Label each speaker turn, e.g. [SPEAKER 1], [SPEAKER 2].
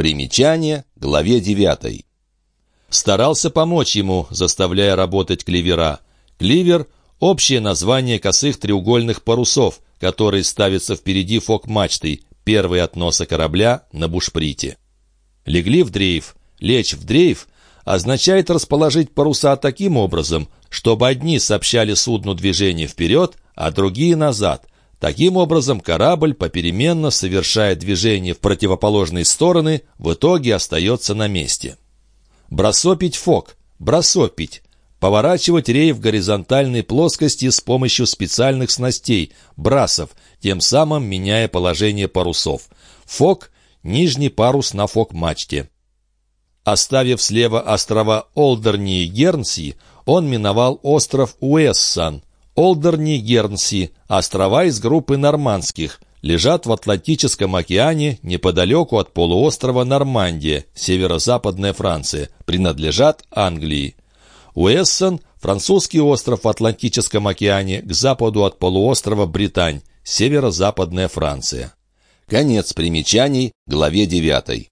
[SPEAKER 1] Примечание, главе 9. Старался помочь ему, заставляя работать кливера. Кливер – общее название косых треугольных парусов, которые ставятся впереди фок-мачты, первый от носа корабля на бушприте. Легли в дрейф. Лечь в дрейф означает расположить паруса таким образом, чтобы одни сообщали судну движение вперед, а другие назад. Таким образом, корабль попеременно совершая движение в противоположные стороны, в итоге остается на месте. Бросопить фок, бросопить. Поворачивать рей в горизонтальной плоскости с помощью специальных снастей, брасов, тем самым меняя положение парусов. Фок – нижний парус на фок-мачте. Оставив слева острова Олдерни и Гернси, он миновал остров Уэссан – Олдерни, Гернси, острова из группы нормандских, лежат в Атлантическом океане неподалеку от полуострова Нормандия, северо-западная Франция, принадлежат Англии. Уэссон – французский остров в Атлантическом океане к западу от полуострова Британь, северо-западная Франция. Конец примечаний, главе 9.